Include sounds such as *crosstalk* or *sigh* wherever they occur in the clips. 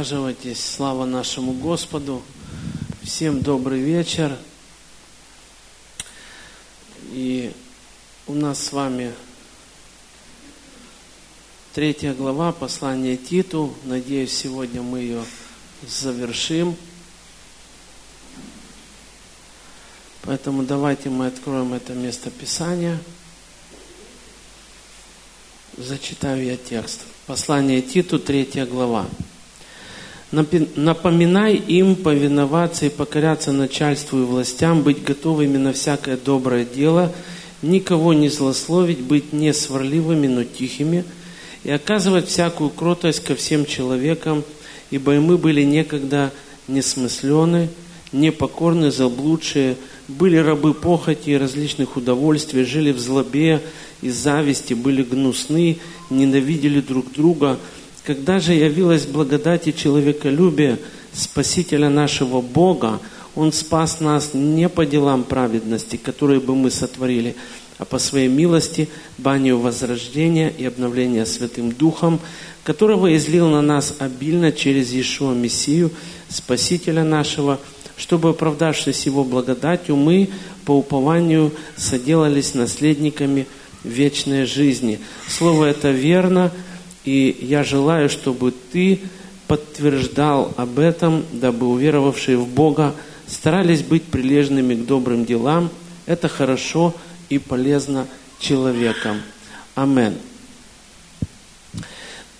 Присаживайтесь. Слава нашему Господу. Всем добрый вечер. И у нас с вами третья глава послания Титу. Надеюсь, сегодня мы ее завершим. Поэтому давайте мы откроем это место Писания. Зачитаю я текст. Послание Титу, третья глава. Напоминай им повиноваться и покоряться начальству и властям, быть готовыми на всякое доброе дело, никого не злословить, быть не сварливыми, но тихими, и оказывать всякую кротость ко всем человекам, ибо и мы были некогда несмыслены, непокорны, заблудшие, были рабы похоти и различных удовольствий, жили в злобе и зависти, были гнусны, ненавидели друг друга. Когда же явилась благодать и человеколюбие Спасителя нашего Бога, Он спас нас не по делам праведности, которые бы мы сотворили, а по своей милости, банию возрождения и обновления Святым Духом, которого излил на нас обильно через Иешуа Мессию, Спасителя нашего, чтобы, оправдавшись Его благодатью, мы по упованию соделались наследниками вечной жизни. Слово это верно, и я желаю, чтобы ты подтверждал об этом, дабы уверовавшие в Бога старались быть прилежными к добрым делам. Это хорошо и полезно человеком. Амен.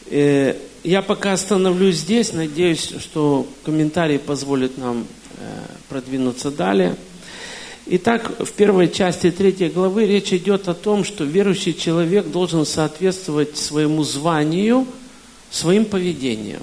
Э, я пока остановлюсь здесь. Надеюсь, что комментарии позволят нам э, продвинуться далее. Итак, в первой части третьей главы речь идет о том, что верующий человек должен соответствовать своему званию, своим поведением.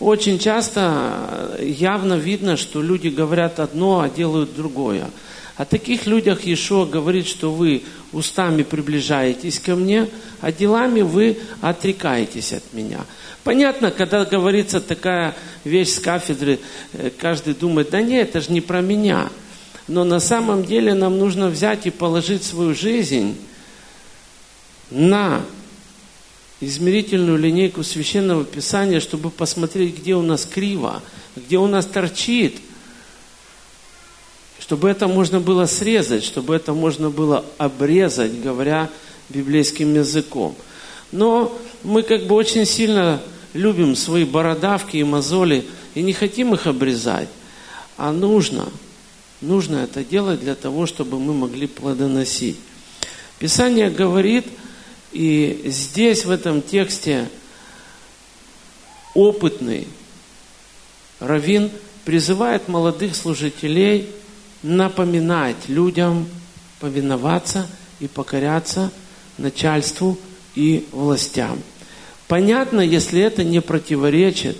Очень часто явно видно, что люди говорят одно, а делают другое. О таких людях Иешуа говорит, что вы устами приближаетесь ко мне, а делами вы отрекаетесь от меня. Понятно, когда говорится такая вещь с кафедры, э, каждый думает, да нет, это же не про меня – но на самом деле нам нужно взять и положить свою жизнь на измерительную линейку Священного Писания, чтобы посмотреть, где у нас криво, где у нас торчит, чтобы это можно было срезать, чтобы это можно было обрезать, говоря библейским языком. Но мы как бы очень сильно любим свои бородавки и мозоли и не хотим их обрезать, а нужно – Нужно это делать для того, чтобы мы могли плодоносить. Писание говорит, и здесь в этом тексте опытный Равин призывает молодых служителей напоминать людям повиноваться и покоряться начальству и властям. Понятно, если это не противоречит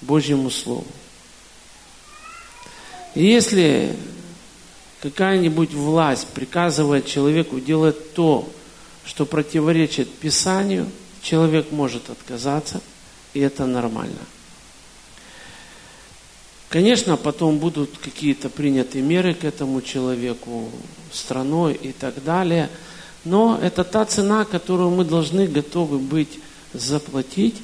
Божьему Слову. И если какая-нибудь власть приказывает человеку делать то, что противоречит Писанию, человек может отказаться, и это нормально. Конечно, потом будут какие-то приняты меры к этому человеку, страной и так далее, но это та цена, которую мы должны готовы быть заплатить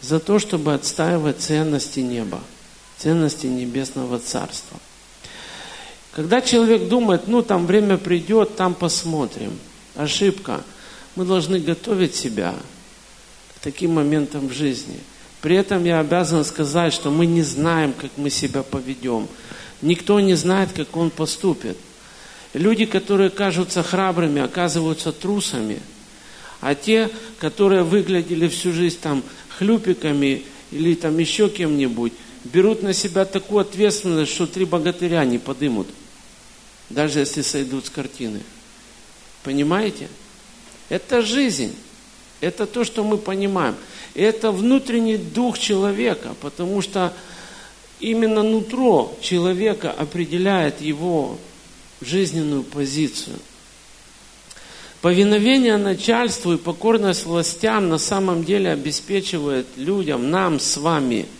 за то, чтобы отстаивать ценности неба ценности небесного царства. Когда человек думает, ну там время придет, там посмотрим. Ошибка. Мы должны готовить себя к таким моментам в жизни. При этом я обязан сказать, что мы не знаем, как мы себя поведем. Никто не знает, как он поступит. Люди, которые кажутся храбрыми, оказываются трусами. А те, которые выглядели всю жизнь там хлюпиками или там еще кем-нибудь, берут на себя такую ответственность, что три богатыря не подымут, даже если сойдут с картины. Понимаете? Это жизнь. Это то, что мы понимаем. Это внутренний дух человека, потому что именно нутро человека определяет его жизненную позицию. Повиновение начальству и покорность властям на самом деле обеспечивает людям, нам с вами –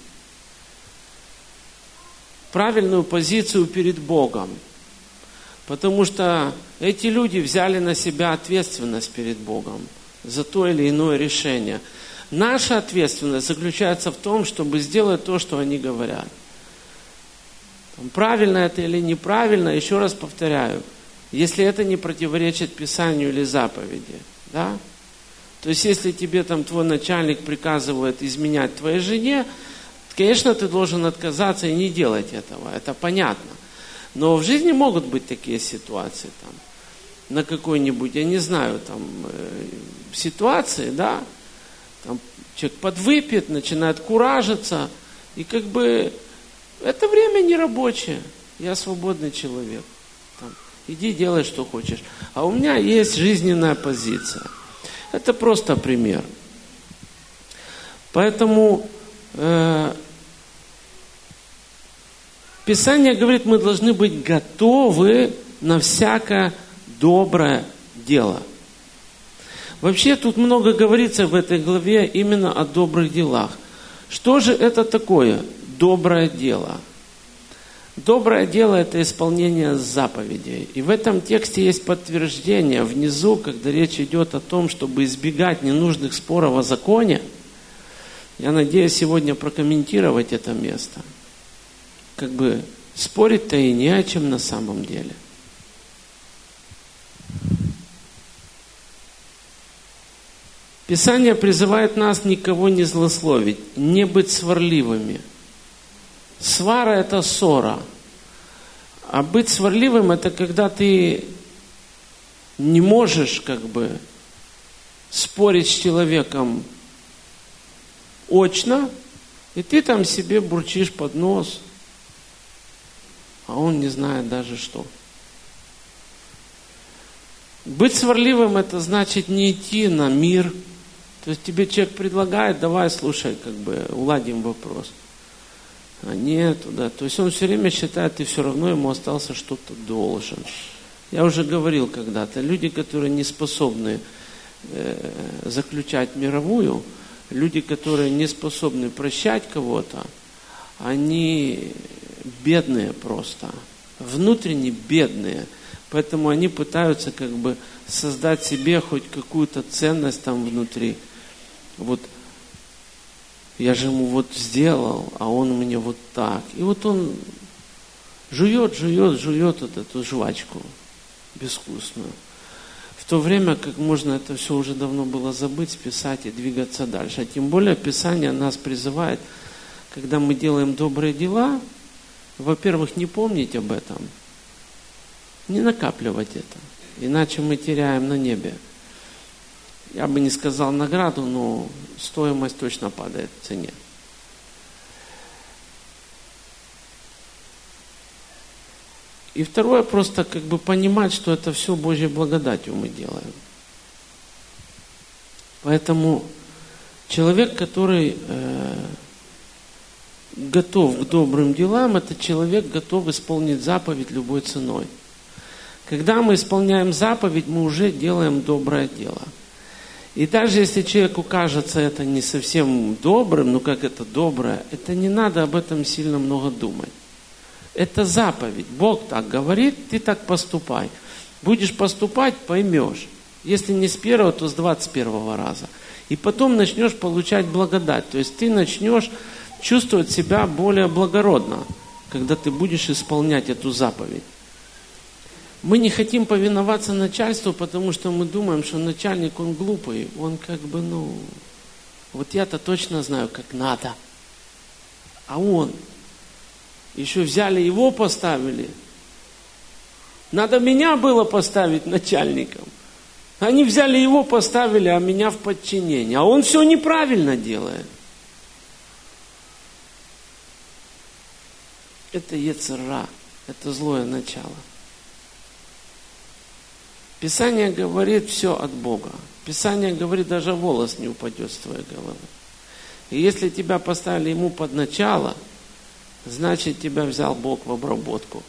правильную позицию перед Богом. Потому что эти люди взяли на себя ответственность перед Богом за то или иное решение. Наша ответственность заключается в том, чтобы сделать то, что они говорят. Правильно это или неправильно, еще раз повторяю, если это не противоречит Писанию или заповеди, да? То есть, если тебе там твой начальник приказывает изменять твоей жене, конечно, ты должен отказаться и не делать этого, это понятно. Но в жизни могут быть такие ситуации, там, на какой-нибудь, я не знаю, там, э, ситуации, да, там, человек подвыпьет, начинает куражиться, и как бы это время не рабочее. Я свободный человек. Там, иди делай, что хочешь. А у меня есть жизненная позиция. Это просто пример. Поэтому э, Писание говорит, мы должны быть готовы на всякое доброе дело. Вообще тут много говорится в этой главе именно о добрых делах. Что же это такое? доброе дело. Доброе дело – это исполнение заповедей. И в этом тексте есть подтверждение внизу, когда речь идет о том, чтобы избегать ненужных споров о законе. Я надеюсь сегодня прокомментировать это место. Как бы спорить-то и не о чем на самом деле. Писание призывает нас никого не злословить, не быть сварливыми – Свара – это ссора. А быть сварливым – это когда ты не можешь как бы спорить с человеком очно, и ты там себе бурчишь под нос, а он не знает даже что. Быть сварливым – это значит не идти на мир. То есть тебе человек предлагает, давай, слушай, как бы уладим вопрос – а нету, да. То есть он все время считает, ты все равно ему остался что-то должен. Я уже говорил когда-то, люди, которые не способны э, заключать мировую, люди, которые не способны прощать кого-то, они бедные просто, внутренне бедные. Поэтому они пытаются как бы создать себе хоть какую-то ценность там внутри. Вот я же ему вот сделал, а он мне вот так. И вот он жует, жует, жует вот эту жвачку безвкусную. В то время, как можно это все уже давно было забыть, списать и двигаться дальше. А тем более Писание нас призывает, когда мы делаем добрые дела, во-первых, не помнить об этом, не накапливать это, иначе мы теряем на небе – я бы не сказал награду, но стоимость точно падает в цене. И второе, просто как бы понимать, что это все Божьей благодатью мы делаем. Поэтому человек, который э, готов к добрым делам, это человек готов исполнить заповедь любой ценой. Когда мы исполняем заповедь, мы уже делаем доброе дело – и даже если человеку кажется это не совсем добрым, ну как это доброе, это не надо об этом сильно много думать. Это заповедь. Бог так говорит, ты так поступай. Будешь поступать, поймешь. Если не с первого, то с двадцать первого раза. И потом начнешь получать благодать. То есть ты начнешь чувствовать себя более благородно, когда ты будешь исполнять эту заповедь. Мы не хотим повиноваться начальству, потому что мы думаем, что начальник, он глупый, он как бы, ну, вот я-то точно знаю, как надо. А он, еще взяли его, поставили. Надо меня было поставить начальником. Они взяли его, поставили, а меня в подчинении. А он все неправильно делает. Это Ецера, это злое начало. Писание говорит все от Бога. Писание говорит, даже волос не упадет с твоей головы. И если тебя поставили ему под начало, значит тебя взял Бог в обработку.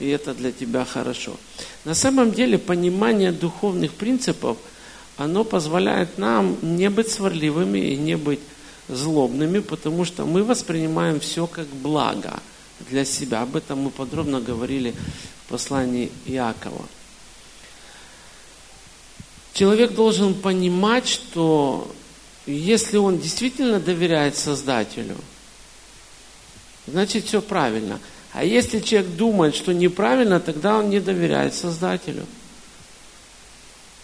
И это для тебя хорошо. На самом деле понимание духовных принципов, оно позволяет нам не быть сварливыми и не быть злобными, потому что мы воспринимаем все как благо для себя. Об этом мы подробно говорили в послании Иакова. Человек должен понимать, что если он действительно доверяет Создателю, значит все правильно. А если человек думает, что неправильно, тогда он не доверяет Создателю.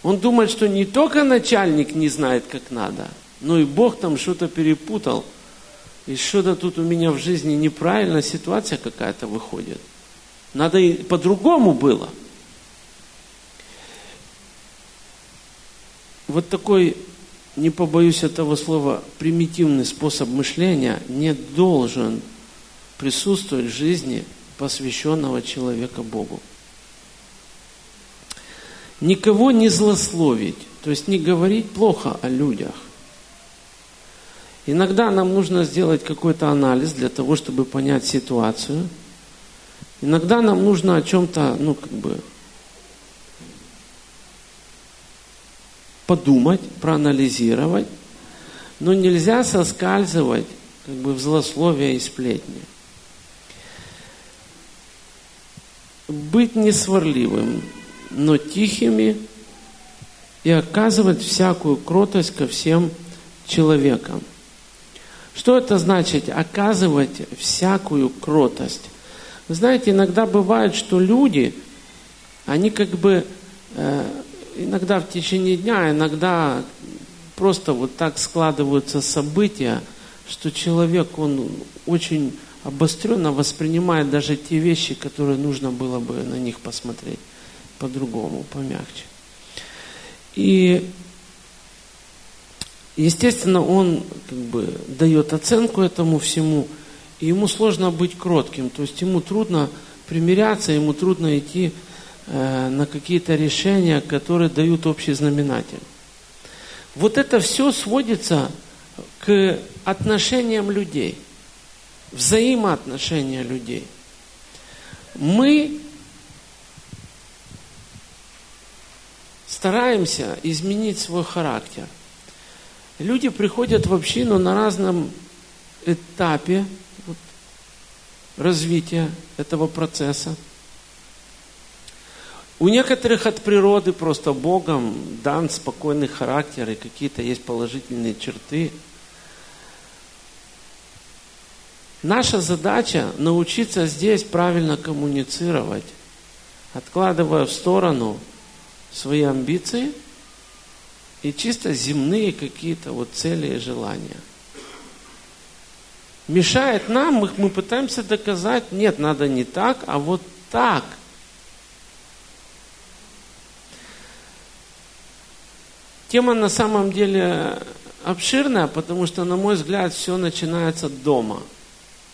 Он думает, что не только начальник не знает, как надо, но и Бог там что-то перепутал. И что-то тут у меня в жизни неправильная ситуация какая-то выходит. Надо и по-другому было. Вот такой не побоюсь этого слова, примитивный способ мышления не должен присутствовать в жизни посвященного человека Богу. Никого не злословить, то есть не говорить плохо о людях. Иногда нам нужно сделать какой-то анализ для того, чтобы понять ситуацию. Иногда нам нужно о чем-то, ну, как бы, подумать, проанализировать, но нельзя соскальзывать как бы в злословие и сплетни. Быть не сварливым, но тихими и оказывать всякую кротость ко всем человекам. Что это значит? Оказывать всякую кротость. Вы знаете, иногда бывает, что люди, они как бы э, иногда в течение дня, иногда просто вот так складываются события, что человек, он очень обостренно воспринимает даже те вещи, которые нужно было бы на них посмотреть по-другому, помягче. И, естественно, он как бы дает оценку этому всему, и ему сложно быть кротким, то есть ему трудно примиряться, ему трудно идти Э, на какие-то решения, которые дают общий знаменатель. Вот это все сводится к отношениям людей, взаимоотношения людей. Мы стараемся изменить свой характер. Люди приходят в общину на разном этапе развития этого процесса. У некоторых от природы просто Богом дан спокойный характер и какие-то есть положительные черты. Наша задача научиться здесь правильно коммуницировать, откладывая в сторону свои амбиции и чисто земные какие-то вот цели и желания. Мешает нам, мы, мы пытаемся доказать, нет, надо не так, а вот так – Тема на самом деле обширная, потому что, на мой взгляд, все начинается дома.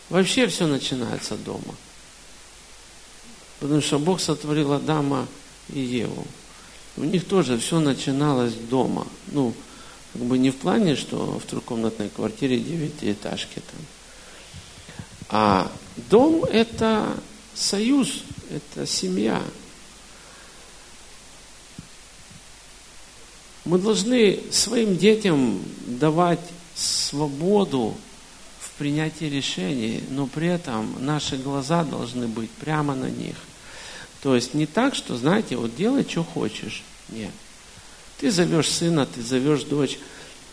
Вообще все начинается дома. Потому что Бог сотворил Адама и Еву. У них тоже все начиналось дома. Ну, как бы не в плане, что в трехкомнатной квартире девятиэтажки там. А дом – это союз, это семья – Мы должны своим детям давать свободу в принятии решений, но при этом наши глаза должны быть прямо на них. То есть не так, что, знаете, вот делай, что хочешь. Нет. Ты зовешь сына, ты зовешь дочь,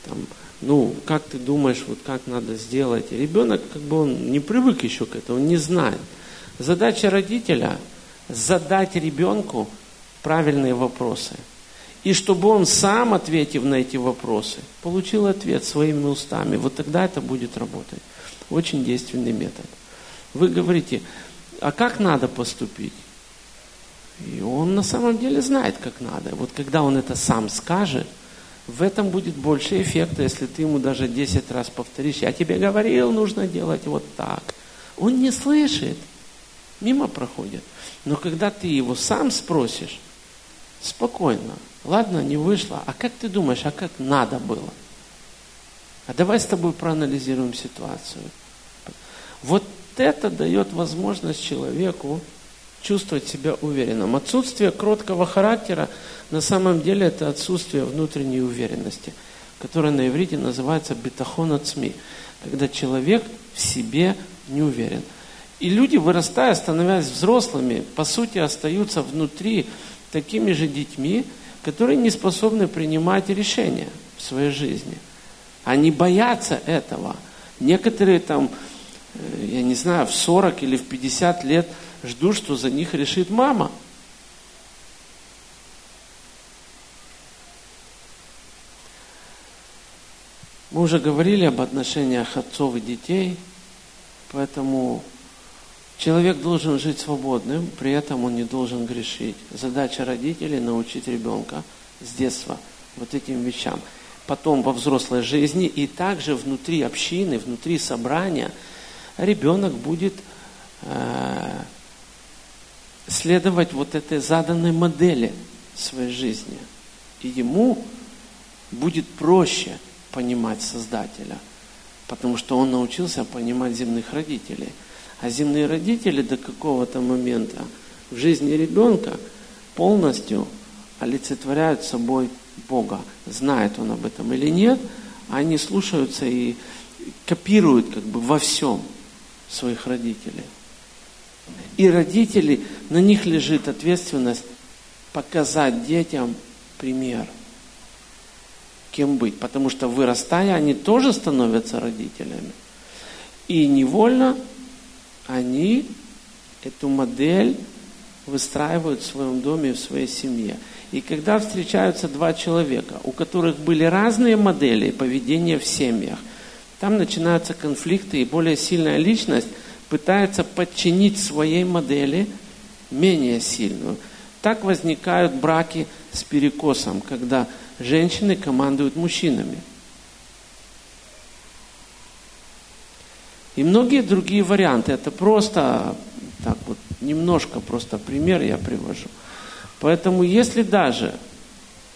там, ну, как ты думаешь, вот как надо сделать. Ребенок, как бы он не привык еще к этому, он не знает. Задача родителя – задать ребенку правильные вопросы – и чтобы он сам, ответив на эти вопросы, получил ответ своими устами. Вот тогда это будет работать. Очень действенный метод. Вы говорите, а как надо поступить? И он на самом деле знает, как надо. Вот когда он это сам скажет, в этом будет больше эффекта, если ты ему даже 10 раз повторишь, я тебе говорил, нужно делать вот так. Он не слышит, мимо проходит. Но когда ты его сам спросишь, спокойно, Ладно, не вышло. А как ты думаешь, а как надо было? А давай с тобой проанализируем ситуацию. Вот это дает возможность человеку чувствовать себя уверенным. Отсутствие кроткого характера на самом деле это отсутствие внутренней уверенности, которая на иврите называется бетахон от СМИ, когда человек в себе не уверен. И люди, вырастая, становясь взрослыми, по сути остаются внутри такими же детьми, которые не способны принимать решения в своей жизни. Они боятся этого. Некоторые там, э, я не знаю, в 40 или в 50 лет ждут, что за них решит мама. Мы уже говорили об отношениях отцов и детей, поэтому человек должен жить свободным, при этом он не должен грешить. Задача родителей – научить ребенка с детства вот этим вещам. Потом во взрослой жизни и также внутри общины, внутри собрания ребенок будет э, следовать вот этой заданной модели своей жизни. И ему будет проще – понимать Создателя, потому что он научился понимать земных родителей. А земные родители до какого-то момента в жизни ребенка полностью олицетворяют собой Бога. Знает он об этом или нет, они слушаются и копируют как бы во всем своих родителей. И родители, на них лежит ответственность показать детям пример – кем быть, потому что вырастая, они тоже становятся родителями. И невольно они эту модель выстраивают в своем доме, в своей семье. И когда встречаются два человека, у которых были разные модели поведения в семьях, там начинаются конфликты, и более сильная личность пытается подчинить своей модели менее сильную. Так возникают браки с перекосом, когда женщины командуют мужчинами. И многие другие варианты. Это просто так вот, немножко просто пример я привожу. Поэтому если даже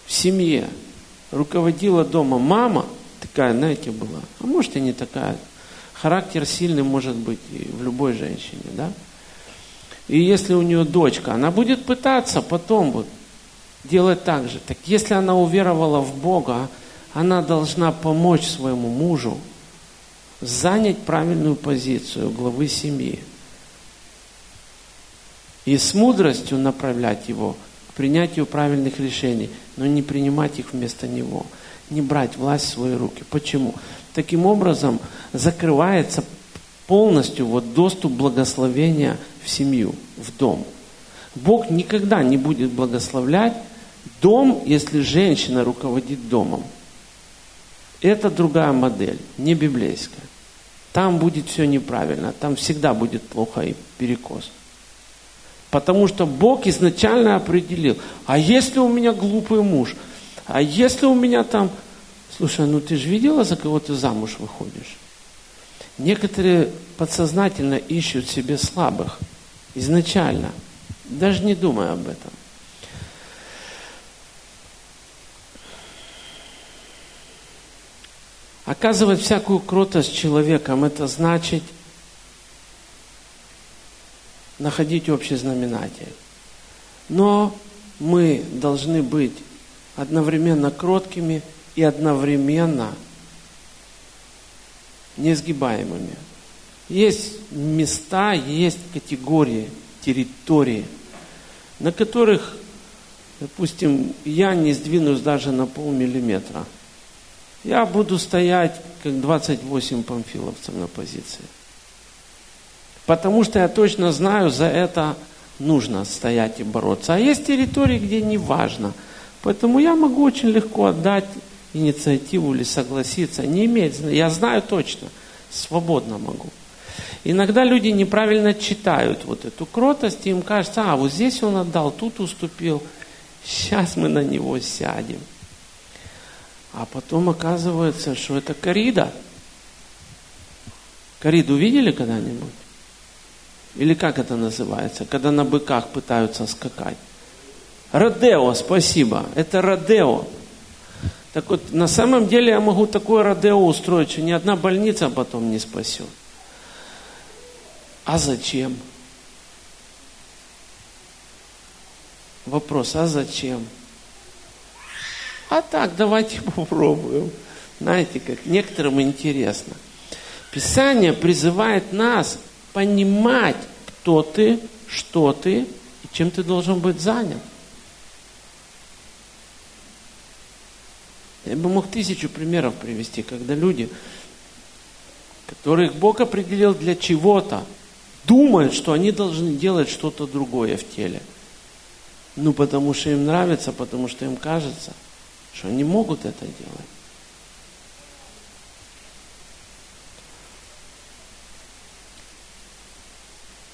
в семье руководила дома мама, такая, знаете, была, а может и не такая, характер сильный может быть и в любой женщине, да? И если у нее дочка, она будет пытаться потом вот делать так же. Так если она уверовала в Бога, она должна помочь своему мужу занять правильную позицию главы семьи и с мудростью направлять его к принятию правильных решений, но не принимать их вместо него, не брать власть в свои руки. Почему? Таким образом закрывается полностью вот доступ благословения в семью, в дом. Бог никогда не будет благословлять Дом, если женщина руководит домом, это другая модель, не библейская. Там будет все неправильно, там всегда будет плохо и перекос. Потому что Бог изначально определил, а если у меня глупый муж, а если у меня там, слушай, ну ты же видела, за кого ты замуж выходишь? Некоторые подсознательно ищут себе слабых изначально, даже не думая об этом. Оказывать всякую кротость человеком, это значит находить общий знаменатель. Но мы должны быть одновременно кроткими и одновременно несгибаемыми. Есть места, есть категории, территории, на которых, допустим, я не сдвинусь даже на полмиллиметра – я буду стоять, как 28 памфиловцев на позиции. Потому что я точно знаю, за это нужно стоять и бороться. А есть территории, где не важно. Поэтому я могу очень легко отдать инициативу или согласиться. Не имеет. Я знаю точно. Свободно могу. Иногда люди неправильно читают вот эту кротость, и им кажется, а вот здесь он отдал, тут уступил. Сейчас мы на него сядем. А потом оказывается, что это корида. Кориду видели когда-нибудь? Или как это называется, когда на быках пытаются скакать? Родео, спасибо. Это родео. Так вот, на самом деле я могу такое родео устроить, что ни одна больница потом не спасет. А зачем? Вопрос, а зачем? А так, давайте *laughs* попробуем. Знаете, как некоторым интересно. Писание призывает нас понимать, кто ты, что ты и чем ты должен быть занят. Я бы мог тысячу примеров привести, когда люди, которых Бог определил для чего-то, думают, что они должны делать что-то другое в теле. Ну, потому что им нравится, потому что им кажется, что они могут это делать.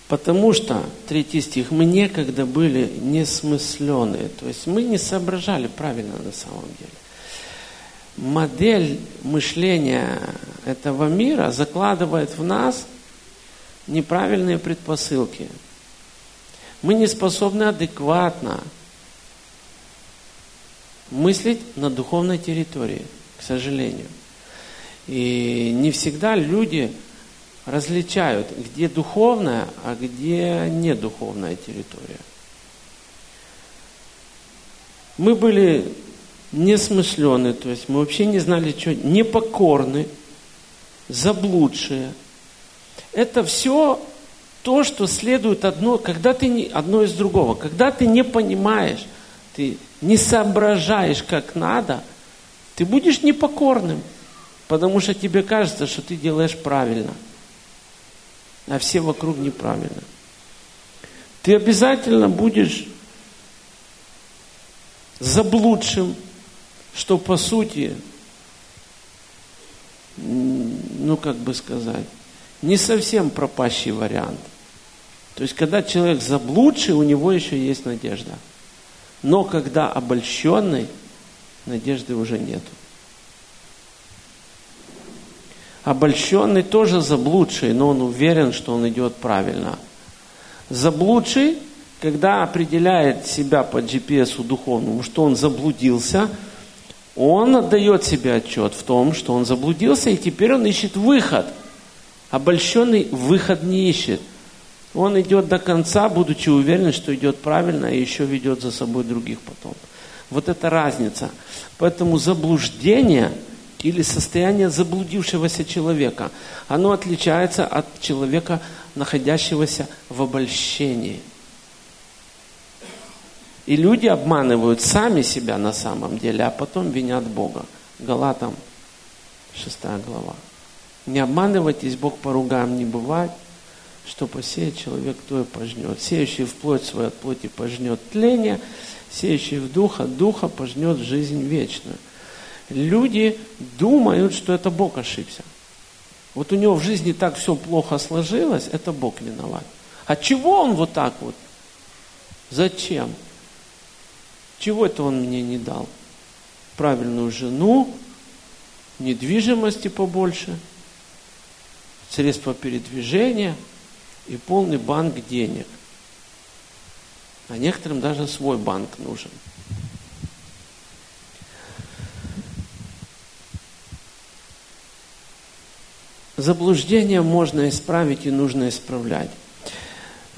Потому что, третий стих, мы некогда были несмысленные, то есть мы не соображали правильно на самом деле. Модель мышления этого мира закладывает в нас неправильные предпосылки. Мы не способны адекватно мыслить на духовной территории, к сожалению. И не всегда люди различают, где духовная, а где недуховная территория. Мы были несмышлены, то есть мы вообще не знали, что, непокорны, заблудшие. Это все то, что следует одно, когда ты не, одно из другого. Когда ты не понимаешь, ты не соображаешь, как надо, ты будешь непокорным, потому что тебе кажется, что ты делаешь правильно – а все вокруг неправильно. Ты обязательно будешь заблудшим, что по сути, ну как бы сказать, не совсем пропащий вариант. То есть, когда человек заблудший, у него еще есть надежда. Но когда обольщенный, надежды уже нету. Обольщенный тоже заблудший, но он уверен, что он идет правильно. Заблудший, когда определяет себя по GPS духовному, что он заблудился, он отдает себе отчет в том, что он заблудился, и теперь он ищет выход. Обольщенный выход не ищет. Он идет до конца, будучи уверен, что идет правильно, и еще ведет за собой других потом. Вот это разница. Поэтому заблуждение – или состояние заблудившегося человека. Оно отличается от человека, находящегося в обольщении. И люди обманывают сами себя на самом деле, а потом винят Бога. Галатам 6 глава. Не обманывайтесь, Бог по ругам не бывает, что посеет человек, то и пожнет. Сеющий в плоть свою от плоти пожнет тление, сеющий в духа, духа пожнет жизнь вечную люди думают, что это Бог ошибся. Вот у него в жизни так все плохо сложилось, это Бог виноват. А чего он вот так вот? Зачем? Чего это он мне не дал? Правильную жену, недвижимости побольше, средства передвижения и полный банк денег. А некоторым даже свой банк нужен – Заблуждение можно исправить и нужно исправлять.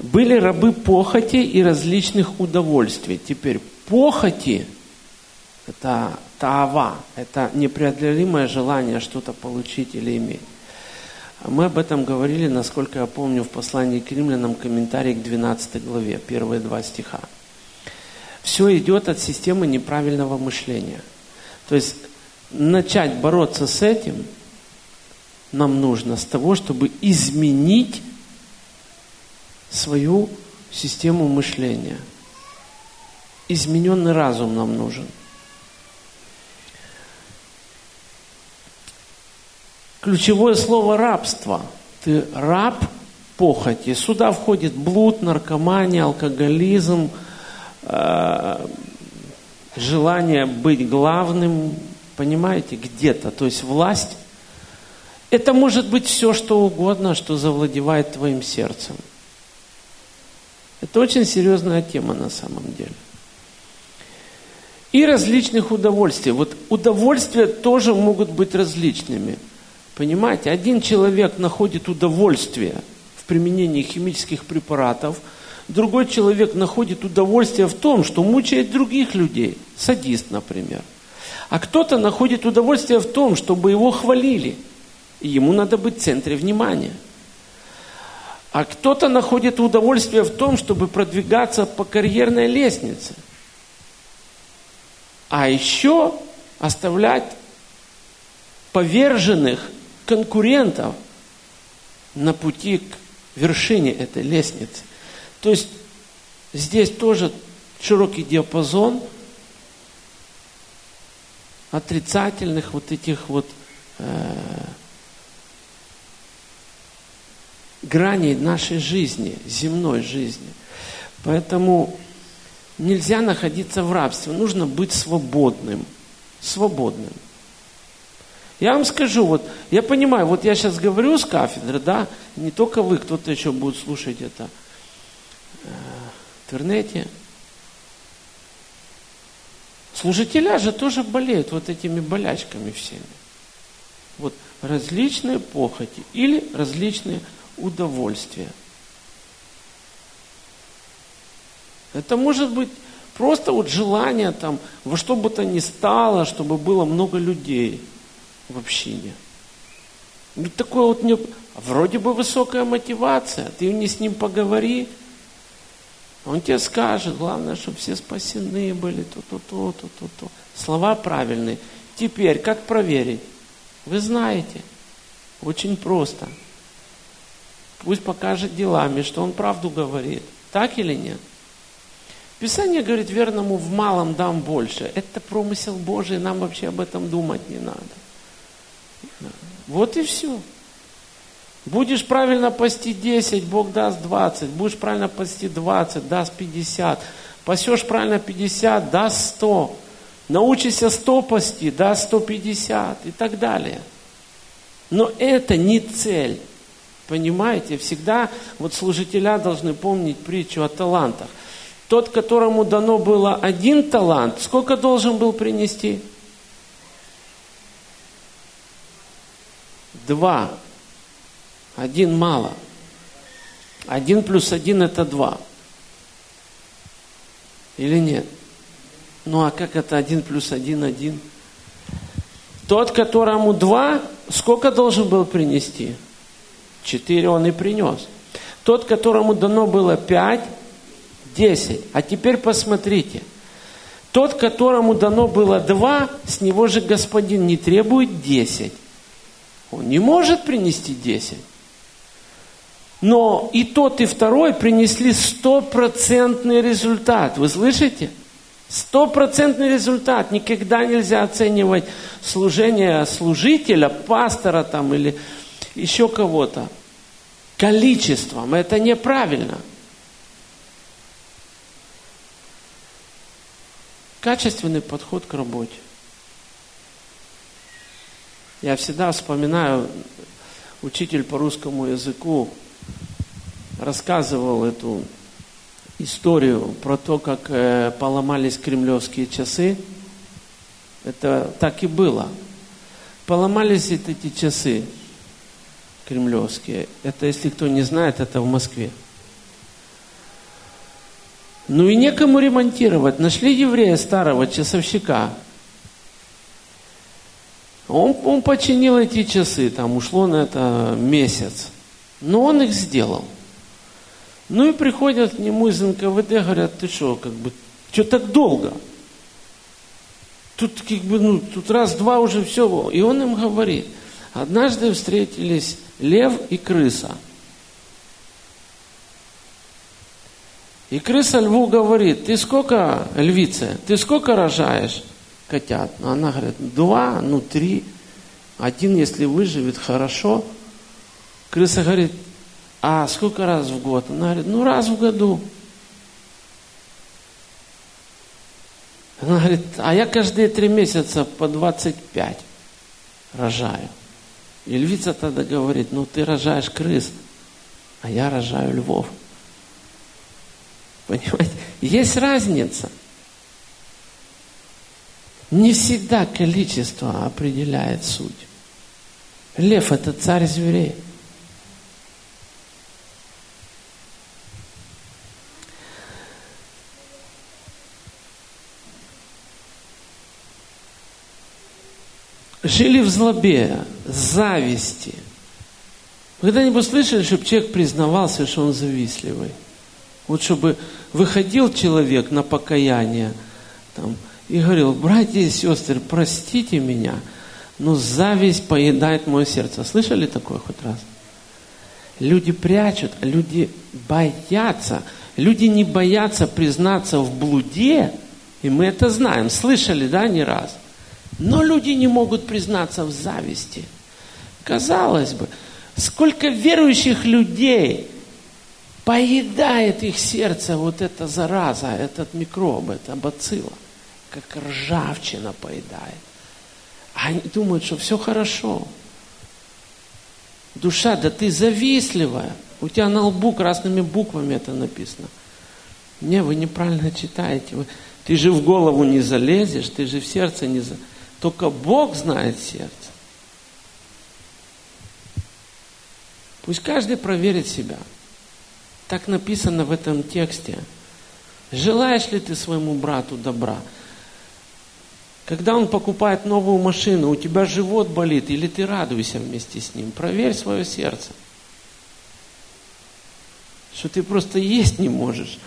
Были рабы похоти и различных удовольствий. Теперь похоти – это таава, это непреодолимое желание что-то получить или иметь. Мы об этом говорили, насколько я помню, в послании к римлянам, комментарии к 12 главе, первые два стиха. Все идет от системы неправильного мышления. То есть начать бороться с этим – нам нужно с того, чтобы изменить свою систему мышления. Измененный разум нам нужен. Ключевое слово рабство. Ты раб похоти. Сюда входит блуд, наркомания, алкоголизм, э, желание быть главным, понимаете, где-то. То есть власть это может быть все, что угодно, что завладевает твоим сердцем. Это очень серьезная тема на самом деле. И различных удовольствий. Вот удовольствия тоже могут быть различными. Понимаете, один человек находит удовольствие в применении химических препаратов, другой человек находит удовольствие в том, что мучает других людей, садист, например. А кто-то находит удовольствие в том, чтобы его хвалили – и ему надо быть в центре внимания. А кто-то находит удовольствие в том, чтобы продвигаться по карьерной лестнице. А еще оставлять поверженных конкурентов на пути к вершине этой лестницы. То есть здесь тоже широкий диапазон отрицательных вот этих вот э, граней нашей жизни, земной жизни. Поэтому нельзя находиться в рабстве, нужно быть свободным. Свободным. Я вам скажу, вот я понимаю, вот я сейчас говорю с кафедры, да, не только вы, кто-то еще будет слушать это э, в интернете. Служителя же тоже болеют вот этими болячками всеми. Вот различные похоти или различные удовольствия. Это может быть просто вот желание там во что бы то ни стало, чтобы было много людей в общине. Ну, такое вот не... Вроде бы высокая мотивация. Ты не с ним поговори. Он тебе скажет, главное, чтобы все спасены были, то-то-то, то-то-то. Слова правильные. Теперь, как проверить? Вы знаете. Очень просто. Пусть покажет делами, что он правду говорит. Так или нет? Писание говорит, верному в малом дам больше. Это промысел Божий, нам вообще об этом думать не надо. Вот и все. Будешь правильно пасти 10, Бог даст 20. Будешь правильно пасти 20, даст 50. Пасешь правильно 50, даст 100. Научишься 100 пасти, даст 150 и так далее. Но это не цель. Понимаете, всегда вот служителя должны помнить притчу о талантах. Тот, которому дано было один талант, сколько должен был принести? Два. Один мало. Один плюс один это два. Или нет? Ну а как это один плюс один один? Тот, которому два, сколько должен был принести? Четыре он и принес. Тот, которому дано было пять, десять. А теперь посмотрите. Тот, которому дано было два, с него же господин не требует десять. Он не может принести десять. Но и тот, и второй принесли стопроцентный результат. Вы слышите? Стопроцентный результат. Никогда нельзя оценивать служение служителя, пастора там или еще кого-то количеством. Это неправильно. Качественный подход к работе. Я всегда вспоминаю, учитель по русскому языку рассказывал эту историю про то, как э, поломались кремлевские часы. Это так и было. Поломались эти часы кремлевские. Это, если кто не знает, это в Москве. Ну и некому ремонтировать. Нашли еврея старого часовщика. Он, он починил эти часы, там ушло на это месяц. Но он их сделал. Ну и приходят к нему из НКВД, говорят, ты что, как бы, что так долго? Тут как бы, ну, тут раз-два уже все. И он им говорит, однажды встретились лев и крыса. И крыса льву говорит, ты сколько, львица, ты сколько рожаешь котят? Ну, она говорит, два, ну три, один, если выживет, хорошо. Крыса говорит, а сколько раз в год? Она говорит, ну раз в году. Она говорит, а я каждые три месяца по 25 рожаю. И львица тогда говорит, ну ты рожаешь крыс, а я рожаю львов. Понимаете? Есть разница. Не всегда количество определяет суть. Лев – это царь зверей. Жили в злобе, зависти. Вы когда-нибудь слышали, чтобы человек признавался, что он завистливый? Вот чтобы выходил человек на покаяние там, и говорил, братья и сестры, простите меня, но зависть поедает мое сердце. Слышали такое хоть раз? Люди прячут, люди боятся. Люди не боятся признаться в блуде, и мы это знаем. Слышали, да, не раз? Но люди не могут признаться в зависти. Казалось бы, сколько верующих людей поедает их сердце вот эта зараза, этот микроб, эта бацилла, как ржавчина поедает. Они думают, что все хорошо. Душа, да ты завистливая. У тебя на лбу красными буквами это написано. Не, вы неправильно читаете. Вы, ты же в голову не залезешь, ты же в сердце не залезешь. Только Бог знает сердце. Пусть каждый проверит себя. Так написано в этом тексте. Желаешь ли ты своему брату добра? Когда он покупает новую машину, у тебя живот болит, или ты радуешься вместе с ним. Проверь свое сердце. Что ты просто есть не можешь.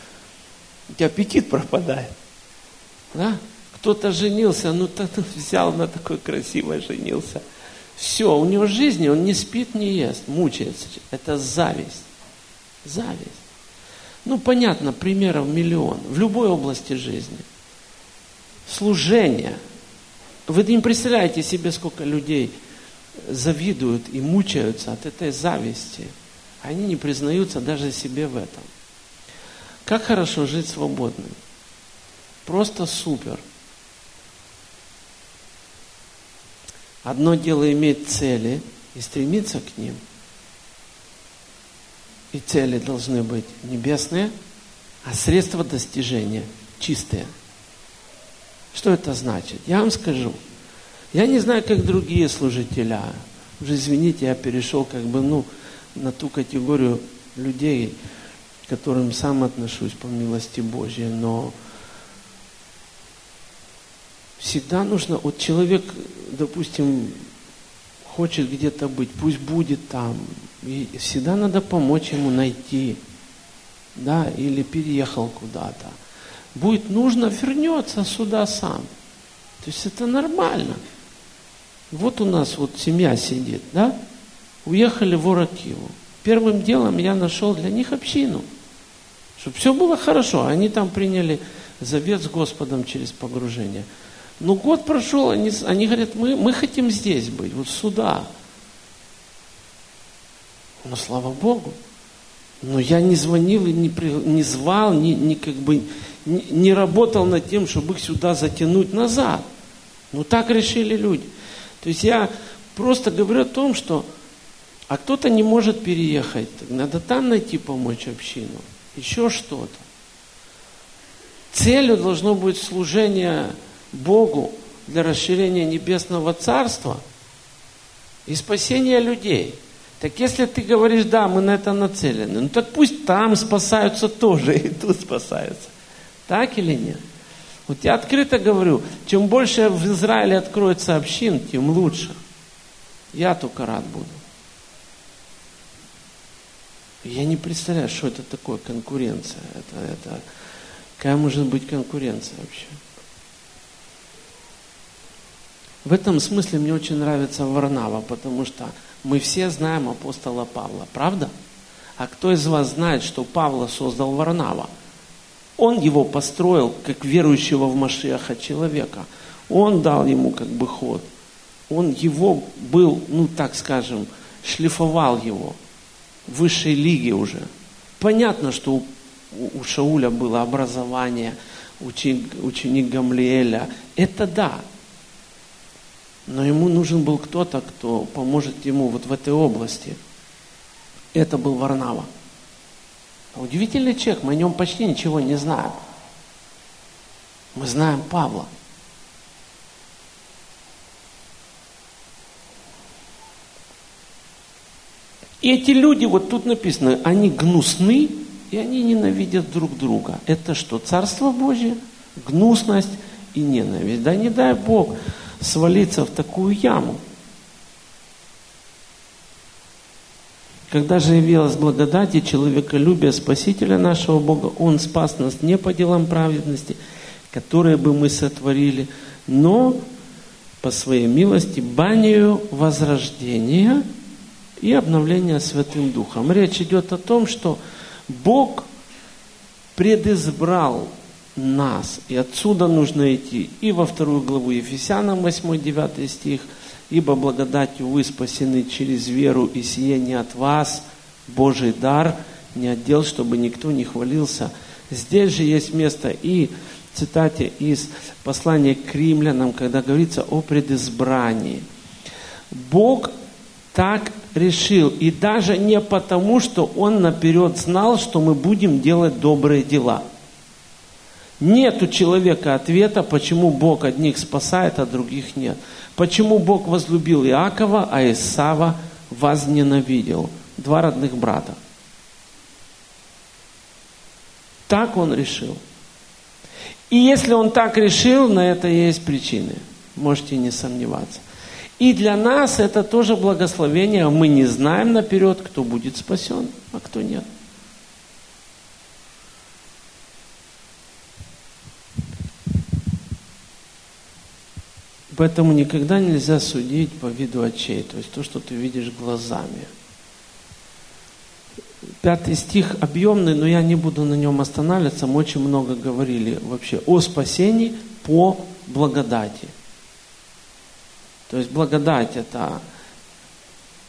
У тебя аппетит пропадает. Да? Кто-то женился, ну то взял на такой красивой женился. Все, у него жизни он не спит, не ест, мучается. Это зависть. Зависть. Ну, понятно, примеров миллион. В любой области жизни – служение. Вы не представляете себе, сколько людей завидуют и мучаются от этой зависти. Они не признаются даже себе в этом. Как хорошо жить свободным. Просто супер. Одно дело иметь цели и стремиться к ним. И цели должны быть небесные, а средства достижения чистые – что это значит? Я вам скажу. Я не знаю, как другие служителя. Уже извините, я перешел как бы, ну, на ту категорию людей, к которым сам отношусь по милости Божьей, но всегда нужно, вот человек, допустим, хочет где-то быть, пусть будет там, и всегда надо помочь ему найти, да, или переехал куда-то будет нужно, вернется сюда сам. То есть это нормально. Вот у нас вот семья сидит, да? Уехали в Оракиву. Первым делом я нашел для них общину. Чтобы все было хорошо. Они там приняли завет с Господом через погружение. Но год прошел, они, они говорят, мы, мы хотим здесь быть, вот сюда. Но слава Богу. Но я не звонил и не, не звал, не, не как бы не работал над тем, чтобы их сюда затянуть назад. Ну так решили люди. То есть я просто говорю о том, что а кто-то не может переехать, надо там найти помочь общину, еще что-то. Целью должно быть служение Богу для расширения небесного царства и спасения людей. Так если ты говоришь, да, мы на это нацелены, ну так пусть там спасаются тоже, *laughs* и тут спасаются. Так или нет? Вот я открыто говорю, чем больше в Израиле откроется общин, тем лучше. Я только рад буду. Я не представляю, что это такое конкуренция. Это, это, какая может быть конкуренция вообще? В этом смысле мне очень нравится Варнава, потому что мы все знаем апостола Павла, правда? А кто из вас знает, что Павла создал Варнава? Он его построил как верующего в Машеха человека. Он дал ему как бы ход. Он его был, ну так скажем, шлифовал его в высшей лиге уже. Понятно, что у, у Шауля было образование, ученик, ученик Гамлиэля. Это да. Но ему нужен был кто-то, кто поможет ему вот в этой области. Это был Варнава. Удивительный человек, мы о нем почти ничего не знаем. Мы знаем Павла. И эти люди, вот тут написано, они гнусны, и они ненавидят друг друга. Это что, Царство Божье? Гнусность и ненависть. Да не дай Бог свалиться в такую яму. Когда же явилась благодать и человеколюбие Спасителя нашего Бога, Он спас нас не по делам праведности, которые бы мы сотворили, но по своей милости банию возрождения и обновления Святым Духом. Речь идет о том, что Бог предизбрал нас. И отсюда нужно идти и во вторую главу Ефесянам, 8-9 стих, «Ибо благодатью вы спасены через веру, и сие не от вас, Божий дар, не отдел, чтобы никто не хвалился». Здесь же есть место и цитате из послания к римлянам, когда говорится о предизбрании. Бог так решил, и даже не потому, что Он наперед знал, что мы будем делать добрые дела – нет у человека ответа, почему Бог одних спасает, а других нет. Почему Бог возлюбил Иакова, а Исава возненавидел. Два родных брата. Так он решил. И если он так решил, на это есть причины. Можете не сомневаться. И для нас это тоже благословение. Мы не знаем наперед, кто будет спасен, а кто нет. Поэтому никогда нельзя судить по виду очей, то есть то, что ты видишь глазами. Пятый стих объемный, но я не буду на нем останавливаться. Мы очень много говорили вообще о спасении по благодати. То есть благодать это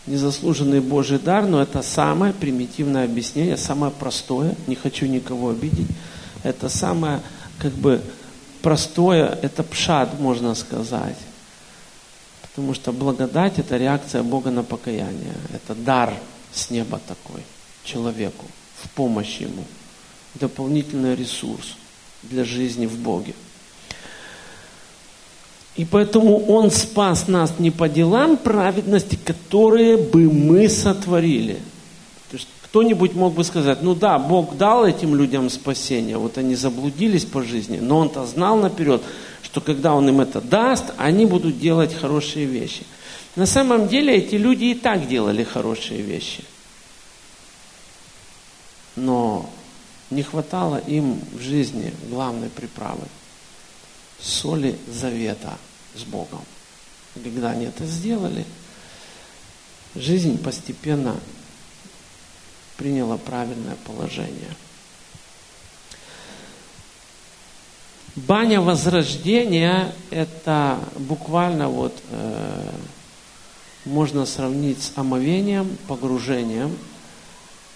незаслуженный Божий дар, но это самое примитивное объяснение, самое простое, не хочу никого обидеть. Это самое как бы простое, это пшат, можно сказать. Потому что благодать – это реакция Бога на покаяние. Это дар с неба такой человеку, в помощь ему. Дополнительный ресурс для жизни в Боге. И поэтому Он спас нас не по делам праведности, которые бы мы сотворили – кто-нибудь мог бы сказать, ну да, Бог дал этим людям спасение, вот они заблудились по жизни, но Он-то знал наперед, что когда Он им это даст, они будут делать хорошие вещи. На самом деле эти люди и так делали хорошие вещи. Но не хватало им в жизни главной приправы – соли завета с Богом. когда они это сделали, жизнь постепенно приняло правильное положение. Баня возрождения – это буквально вот э, можно сравнить с омовением, погружением.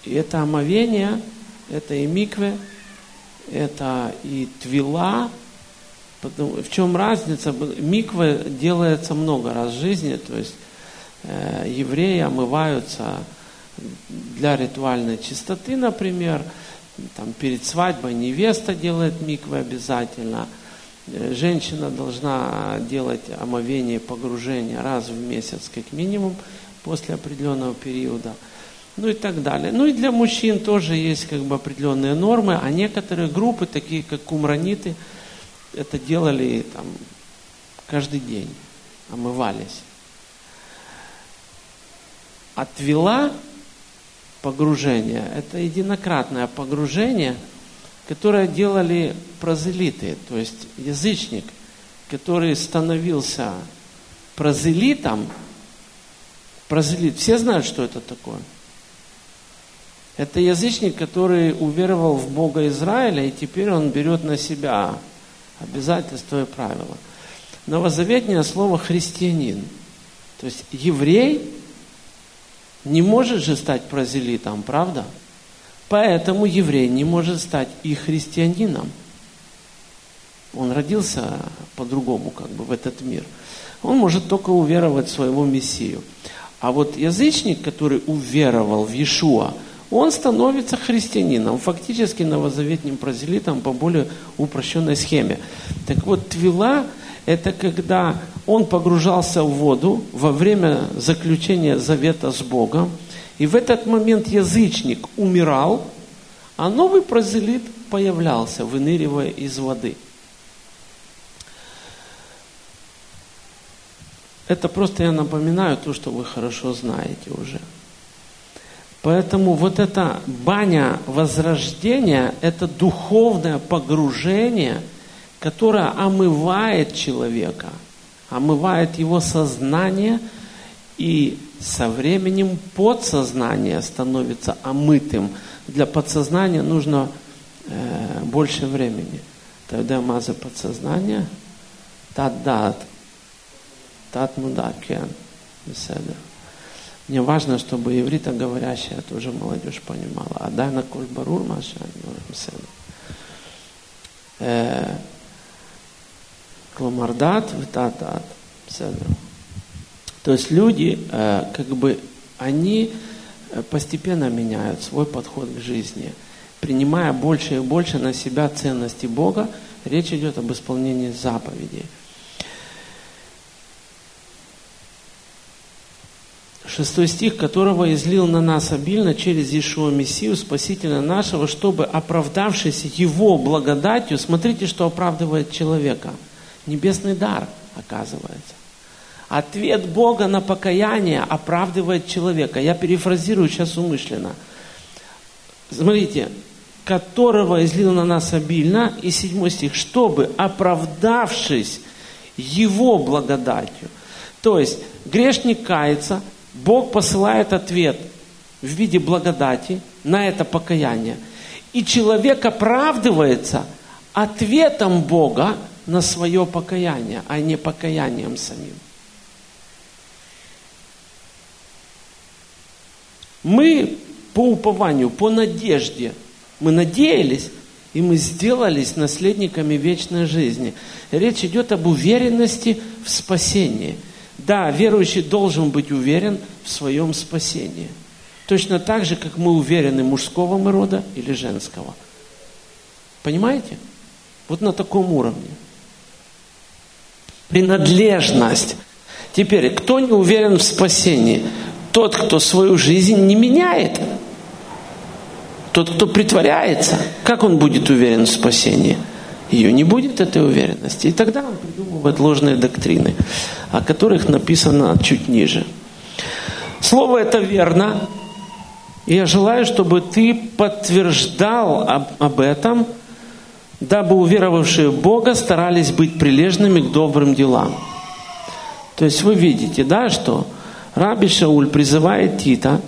И это омовение, это и микве, это и твила. В чем разница? Микве делается много раз в жизни, то есть э, евреи омываются для ритуальной чистоты, например, там, перед свадьбой невеста делает миквы обязательно. Э, женщина должна делать омовение, погружение раз в месяц как минимум после определенного периода. Ну и так далее. Ну и для мужчин тоже есть как бы определенные нормы, а некоторые группы, такие как кумраниты, это делали там каждый день, омывались. Отвела погружение. Это единократное погружение, которое делали прозелиты, то есть язычник, который становился прозелитом. Прозелит, все знают, что это такое? Это язычник, который уверовал в Бога Израиля, и теперь он берет на себя обязательства и правила. Новозаветнее слово христианин. То есть еврей не может же стать прозелитом, правда? Поэтому еврей не может стать и христианином. Он родился по-другому как бы в этот мир. Он может только уверовать в своего Мессию. А вот язычник, который уверовал в Иешуа, он становится христианином, фактически новозаветним прозелитом по более упрощенной схеме. Так вот, твила – это когда он погружался в воду во время заключения завета с Богом, и в этот момент язычник умирал, а новый прозелит появлялся, выныривая из воды. Это просто я напоминаю то, что вы хорошо знаете уже. Поэтому вот эта баня возрождения, это духовное погружение, которая омывает человека, омывает его сознание, и со временем подсознание становится омытым. Для подсознания нужно э, больше времени. Тогда маза подсознания, тат дат, тат мудат кен, Мне важно, чтобы иврита говорящая тоже молодежь понимала. А дай на коль Кламардат, витатат. То есть люди, э, как бы, они э, постепенно меняют свой подход к жизни, принимая больше и больше на себя ценности Бога. Речь идет об исполнении заповедей. Шестой стих, которого излил на нас обильно через Иешуа Мессию, Спасителя нашего, чтобы, оправдавшись Его благодатью, смотрите, что оправдывает человека. Небесный дар, оказывается. Ответ Бога на покаяние оправдывает человека. Я перефразирую сейчас умышленно. Смотрите, которого излил на нас обильно, и седьмой стих, чтобы, оправдавшись Его благодатью, то есть грешник кается, Бог посылает ответ в виде благодати на это покаяние. И человек оправдывается ответом Бога на свое покаяние, а не покаянием самим. Мы по упованию, по надежде, мы надеялись, и мы сделались наследниками вечной жизни. Речь идет об уверенности в спасении. Да, верующий должен быть уверен в своем спасении. Точно так же, как мы уверены мужского рода или женского. Понимаете? Вот на таком уровне. Принадлежность. Теперь, кто не уверен в спасении? Тот, кто свою жизнь не меняет. Тот, кто притворяется. Как он будет уверен в спасении? Ее не будет, этой уверенности. И тогда он придумывает ложные доктрины, о которых написано чуть ниже. Слово это верно. И я желаю, чтобы ты подтверждал об, об этом, дабы уверовавшие в Бога старались быть прилежными к добрым делам. То есть вы видите, да, что Раби Шауль призывает Тита,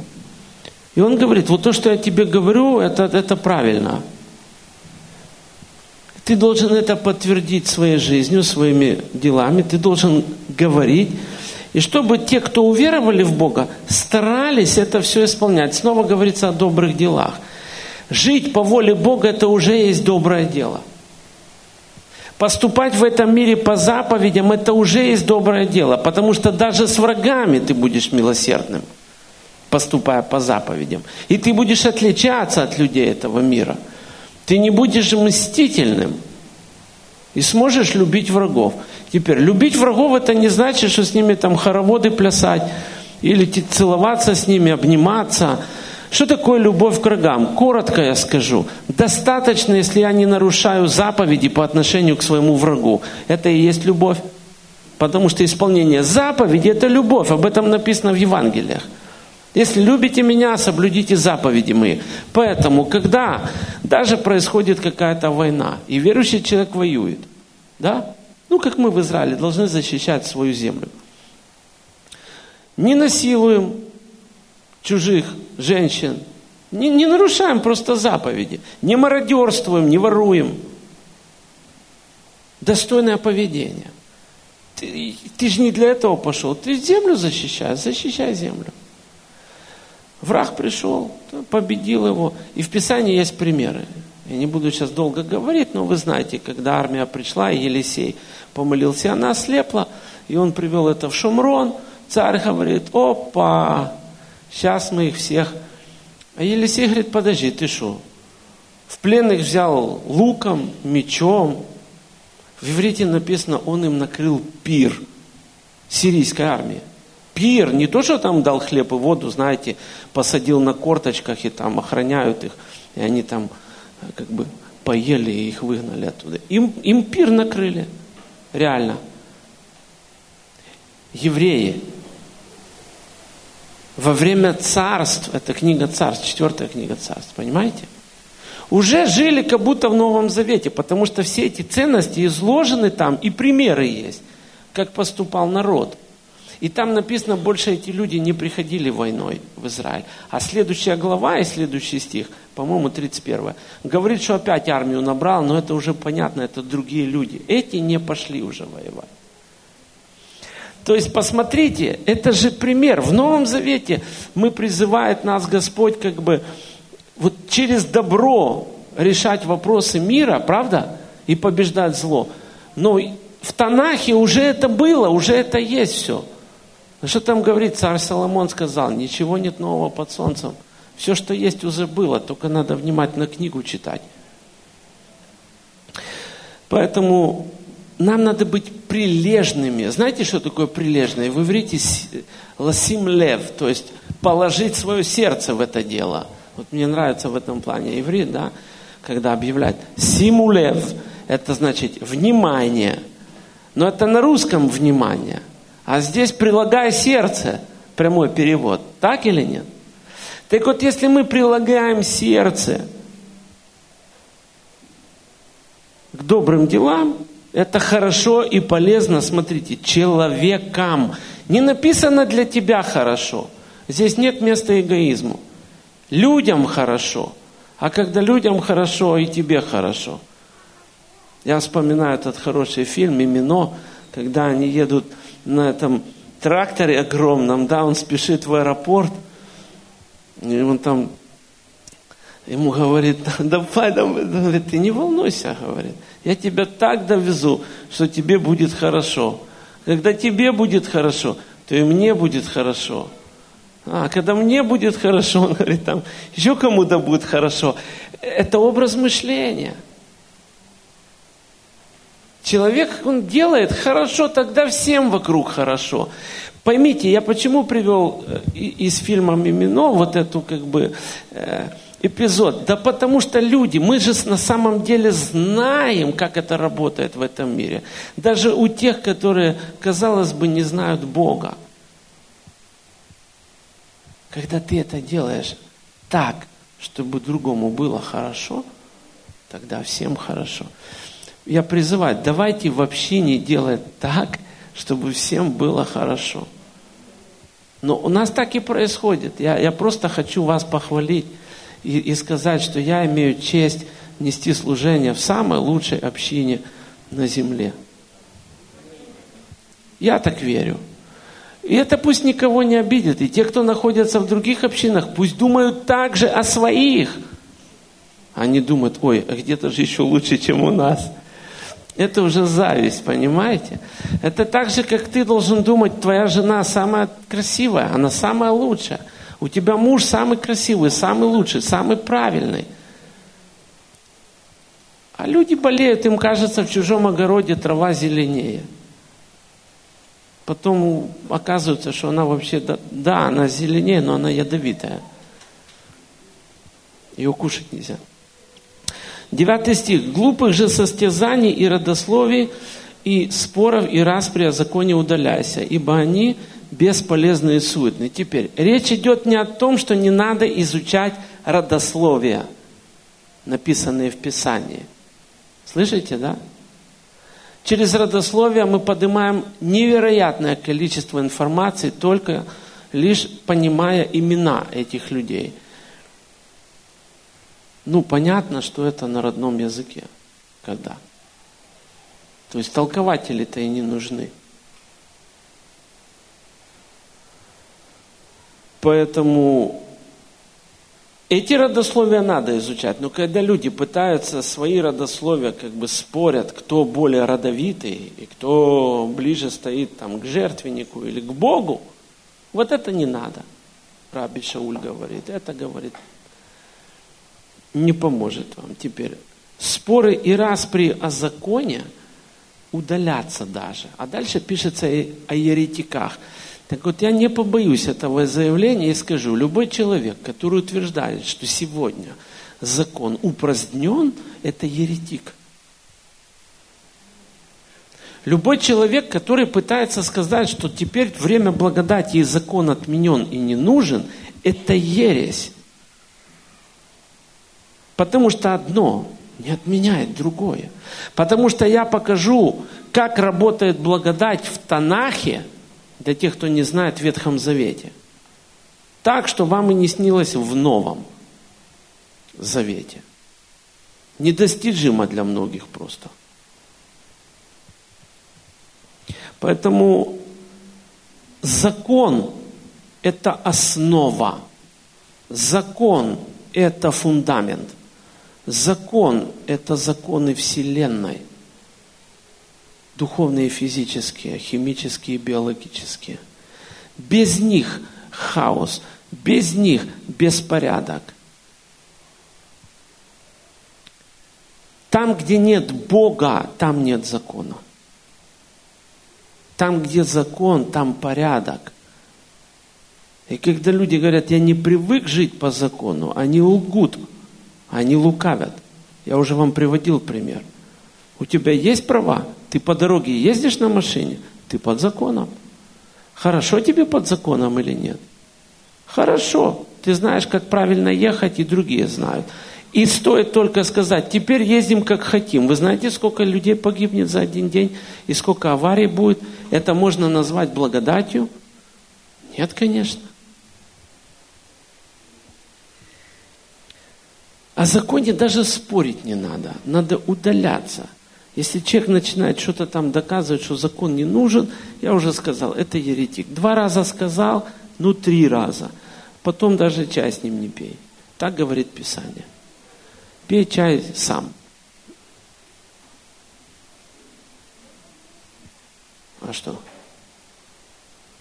и он говорит, вот то, что я тебе говорю, это, это правильно. Ты должен это подтвердить своей жизнью, своими делами, ты должен говорить. И чтобы те, кто уверовали в Бога, старались это все исполнять. Снова говорится о добрых делах. Жить по воле Бога – это уже есть доброе дело – Поступать в этом мире по заповедям – это уже есть доброе дело, потому что даже с врагами ты будешь милосердным, поступая по заповедям. И ты будешь отличаться от людей этого мира. Ты не будешь мстительным и сможешь любить врагов. Теперь, любить врагов – это не значит, что с ними там хороводы плясать, или целоваться с ними, обниматься – что такое любовь к врагам? Коротко я скажу. Достаточно, если я не нарушаю заповеди по отношению к своему врагу. Это и есть любовь. Потому что исполнение заповеди – это любовь. Об этом написано в Евангелиях. Если любите меня, соблюдите заповеди мои. Поэтому, когда даже происходит какая-то война, и верующий человек воюет, да? Ну, как мы в Израиле должны защищать свою землю. Не насилуем, чужих женщин. Не, не нарушаем просто заповеди. Не мародерствуем, не воруем. Достойное поведение. Ты, ты же не для этого пошел. Ты землю защищаешь, защищай землю. Враг пришел, победил его. И в Писании есть примеры. Я не буду сейчас долго говорить, но вы знаете, когда армия пришла, и Елисей помолился, она ослепла, и он привел это в Шумрон. Царь говорит, опа, Сейчас мы их всех... А Елисей говорит, подожди, ты что? В плен их взял луком, мечом. В иврите написано, он им накрыл пир сирийской армии. Пир, не то, что там дал хлеб и воду, знаете, посадил на корточках и там охраняют их, и они там э, как бы поели и их выгнали оттуда. Им, им пир накрыли, реально. Евреи, во время царств, это книга царств, четвертая книга царств, понимаете? уже жили как будто в Новом Завете, потому что все эти ценности изложены там, и примеры есть, как поступал народ. И там написано, больше эти люди не приходили войной в Израиль. А следующая глава и следующий стих, по-моему, 31, говорит, что опять армию набрал, но это уже понятно, это другие люди. Эти не пошли уже воевать. То есть, посмотрите, это же пример. В Новом Завете мы призывает нас Господь как бы вот через добро решать вопросы мира, правда? И побеждать зло. Но в Танахе уже это было, уже это есть все. Что там говорит царь Соломон сказал? Ничего нет нового под солнцем. Все, что есть, уже было, только надо внимательно книгу читать. Поэтому нам надо быть прилежными. Знаете, что такое прилежное? В иврите ласим лев, то есть положить свое сердце в это дело. Вот мне нравится в этом плане иврит, да, когда объявляет симу лев, это значит внимание. Но это на русском внимание. А здесь прилагая сердце, прямой перевод. Так или нет? Так вот, если мы прилагаем сердце к добрым делам, это хорошо и полезно, смотрите, человекам. Не написано для тебя хорошо. Здесь нет места эгоизму. Людям хорошо. А когда людям хорошо, и тебе хорошо. Я вспоминаю этот хороший фильм «Мимино», когда они едут на этом тракторе огромном, да, он спешит в аэропорт, и он там ему говорит, давай, давай, говорит, ты не волнуйся, говорит, я тебя так довезу, что тебе будет хорошо. Когда тебе будет хорошо, то и мне будет хорошо. А когда мне будет хорошо, *laughs* он говорит, там еще кому-то будет хорошо. Это образ мышления. Человек, он делает хорошо, тогда всем вокруг хорошо. Поймите, я почему привел э, из фильма «Мимино» вот эту как бы э, эпизод? Да потому что люди, мы же на самом деле знаем, как это работает в этом мире. Даже у тех, которые, казалось бы, не знают Бога. Когда ты это делаешь так, чтобы другому было хорошо, тогда всем хорошо. Я призываю, давайте вообще не делать так, чтобы всем было хорошо. Но у нас так и происходит. Я, я просто хочу вас похвалить и, и сказать, что я имею честь нести служение в самой лучшей общине на земле. Я так верю. И это пусть никого не обидит. И те, кто находится в других общинах, пусть думают также о своих. Они думают, ой, а где-то же еще лучше, чем у нас. Это уже зависть, понимаете? Это так же, как ты должен думать, твоя жена самая красивая, она самая лучшая. У тебя муж самый красивый, самый лучший, самый правильный. А люди болеют, им кажется, в чужом огороде трава зеленее. Потом оказывается, что она вообще, да, да, она зеленее, но она ядовитая. Ее кушать нельзя. Девятый стих. «Глупых же состязаний и родословий, и споров, и распри о законе удаляйся, ибо они бесполезны и суетны. Теперь, речь идет не о том, что не надо изучать родословия, написанные в Писании. Слышите, да? Через родословие мы поднимаем невероятное количество информации, только лишь понимая имена этих людей. Ну, понятно, что это на родном языке. Когда? То есть толкователи-то и не нужны. Поэтому эти родословия надо изучать, но когда люди пытаются свои родословия, как бы спорят, кто более родовитый и кто ближе стоит там, к жертвеннику или к Богу, вот это не надо. Раби Шауль говорит, это говорит, не поможет вам теперь. Споры и распри о законе удалятся даже. А дальше пишется о еретиках – так вот, я не побоюсь этого заявления и скажу, любой человек, который утверждает, что сегодня закон упразднен, это еретик. Любой человек, который пытается сказать, что теперь время благодати и закон отменен и не нужен, это ересь. Потому что одно не отменяет другое. Потому что я покажу, как работает благодать в Танахе, для тех, кто не знает, в Ветхом Завете. Так, что вам и не снилось в Новом Завете. Недостижимо для многих просто. Поэтому закон – это основа. Закон – это фундамент. Закон – это законы Вселенной. Духовные, физические, химические, биологические. Без них хаос, без них беспорядок. Там, где нет Бога, там нет закона. Там, где закон, там порядок. И когда люди говорят, я не привык жить по закону, они лгут, они лукавят. Я уже вам приводил пример. У тебя есть права, ты по дороге ездишь на машине, ты под законом. Хорошо тебе под законом или нет? Хорошо, ты знаешь, как правильно ехать, и другие знают. И стоит только сказать, теперь ездим как хотим. Вы знаете, сколько людей погибнет за один день и сколько аварий будет? Это можно назвать благодатью? Нет, конечно. О законе даже спорить не надо. Надо удаляться. Если человек начинает что-то там доказывать, что закон не нужен, я уже сказал, это еретик. Два раза сказал, ну три раза. Потом даже чай с ним не пей. Так говорит Писание. Пей чай сам. А что?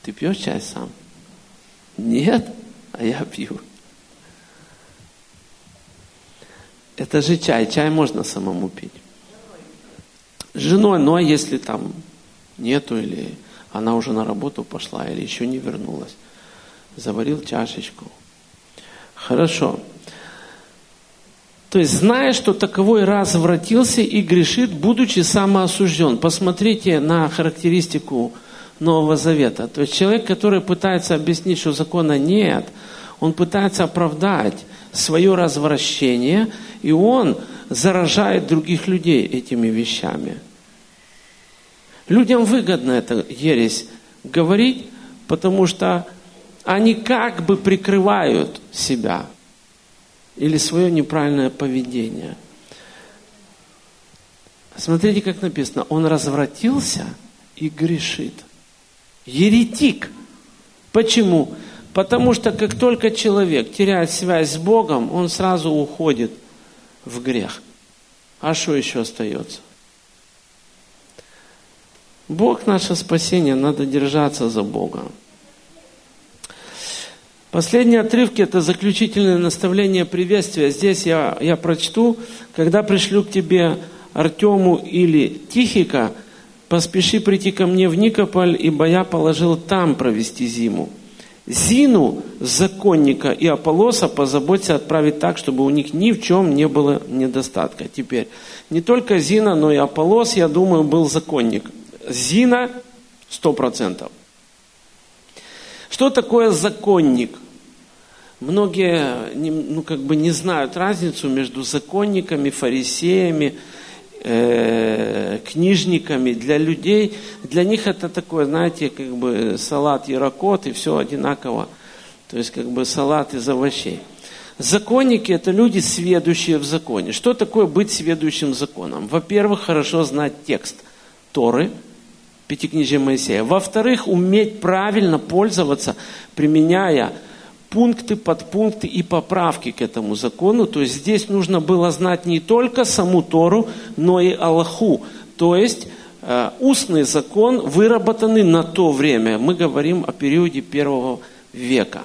Ты пьешь чай сам? Нет, а я пью. Это же чай. Чай можно самому пить. С женой, но если там нету, или она уже на работу пошла, или еще не вернулась, заварил чашечку. Хорошо. То есть, зная, что таковой развратился и грешит, будучи самоосужден. Посмотрите на характеристику Нового Завета. То есть, человек, который пытается объяснить, что закона нет, он пытается оправдать свое развращение, и он заражает других людей этими вещами. Людям выгодно это ересь говорить, потому что они как бы прикрывают себя – или свое неправильное поведение. Смотрите, как написано. Он развратился и грешит. Еретик. Почему? Потому что как только человек теряет связь с Богом, он сразу уходит в грех. А что еще остается? Бог наше спасение, надо держаться за Богом. Последние отрывки – это заключительное наставление приветствия. Здесь я, я прочту. «Когда пришлю к тебе Артему или Тихика, поспеши прийти ко мне в Никополь, ибо я положил там провести зиму. Зину, законника и Аполоса позаботься отправить так, чтобы у них ни в чем не было недостатка. Теперь, не только Зина, но и Аполос, я думаю, был законник. Зина – сто процентов. Что такое законник? Многие ну, как бы не знают разницу между законниками, фарисеями, э, книжниками. Для людей, для них это такое, знаете, как бы салат ярокот и все одинаково. То есть как бы салат из овощей. Законники – это люди, сведущие в законе. Что такое быть сведущим законом? Во-первых, хорошо знать текст Торы – Пятикнижие Моисея. Во-вторых, уметь правильно пользоваться, применяя пункты, подпункты и поправки к этому закону. То есть здесь нужно было знать не только саму Тору, но и Аллаху. То есть э, устный закон, выработанный на то время. Мы говорим о периоде первого века.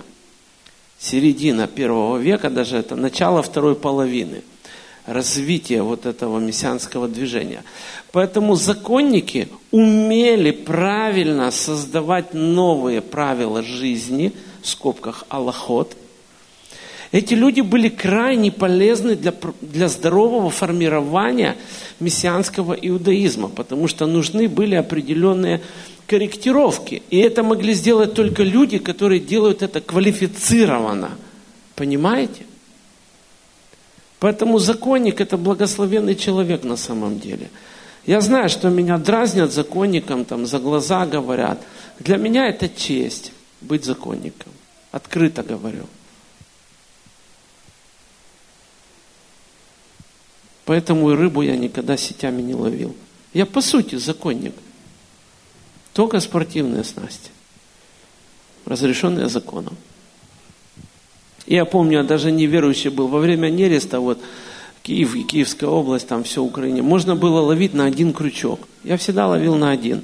Середина первого века, даже это начало второй половины – развития вот этого мессианского движения. Поэтому законники умели правильно создавать новые правила жизни, в скобках Аллахот. Эти люди были крайне полезны для, для здорового формирования мессианского иудаизма, потому что нужны были определенные корректировки. И это могли сделать только люди, которые делают это квалифицированно. Понимаете? Поэтому законник – это благословенный человек на самом деле. Я знаю, что меня дразнят законником, там, за глаза говорят. Для меня это честь быть законником. Открыто говорю. Поэтому и рыбу я никогда сетями не ловил. Я по сути законник. Только спортивные снасти. Разрешенные законом. Я помню, я даже неверующий был. Во время нереста, вот, Киев и Киевская область, там все Украине, можно было ловить на один крючок. Я всегда ловил на один.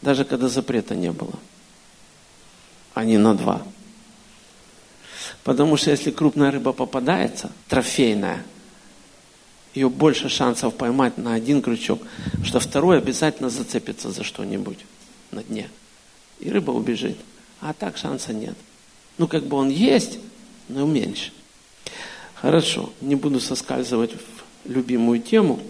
Даже когда запрета не было. А не на два. Потому что если крупная рыба попадается, трофейная, ее больше шансов поймать на один крючок, что второй обязательно зацепится за что-нибудь на дне. И рыба убежит. А так шанса нет. Ну, как бы он есть, но меньше. Хорошо, не буду соскальзывать в любимую тему.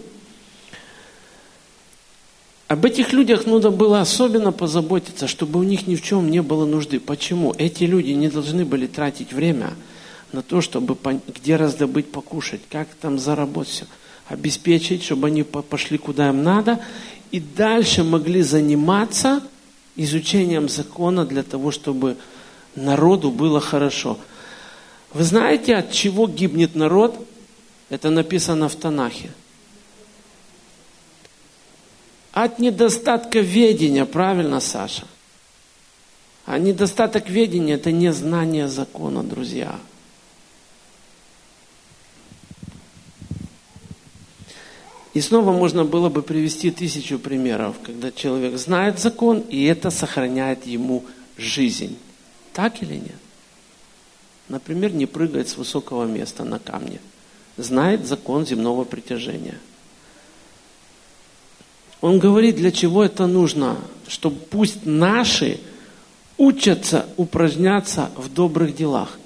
Об этих людях нужно было особенно позаботиться, чтобы у них ни в чем не было нужды. Почему? Эти люди не должны были тратить время на то, чтобы где раздобыть покушать, как там заработать все, обеспечить, чтобы они пошли куда им надо, и дальше могли заниматься изучением закона для того, чтобы народу было хорошо. Вы знаете, от чего гибнет народ? Это написано в Танахе. От недостатка ведения, правильно, Саша? А недостаток ведения – это не знание закона, друзья. И снова можно было бы привести тысячу примеров, когда человек знает закон, и это сохраняет ему жизнь. Так или нет? Например, не прыгает с высокого места на камне. Знает закон земного притяжения. Он говорит, для чего это нужно? Чтобы пусть наши учатся упражняться в добрых делах.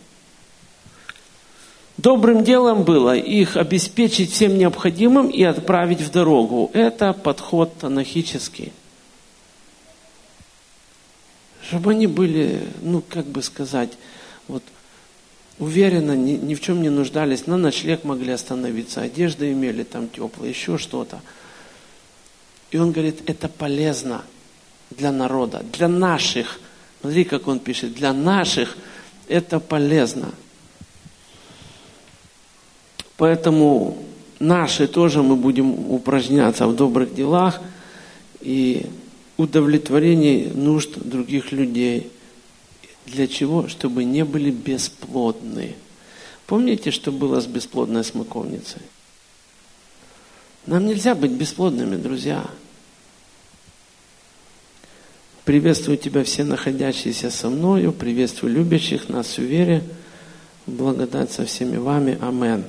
Добрым делом было их обеспечить всем необходимым и отправить в дорогу. Это подход танахический чтобы они были, ну, как бы сказать, вот, уверенно, ни, ни в чем не нуждались, на ночлег могли остановиться, одежды имели там теплые, еще что-то. И он говорит, это полезно для народа, для наших. Смотри, как он пишет, для наших это полезно. Поэтому наши тоже мы будем упражняться в добрых делах и удовлетворение нужд других людей. Для чего? Чтобы не были бесплодны. Помните, что было с бесплодной смоковницей? Нам нельзя быть бесплодными, друзья. Приветствую тебя, все находящиеся со мною. Приветствую любящих нас в вере. Благодать со всеми вами. Аминь.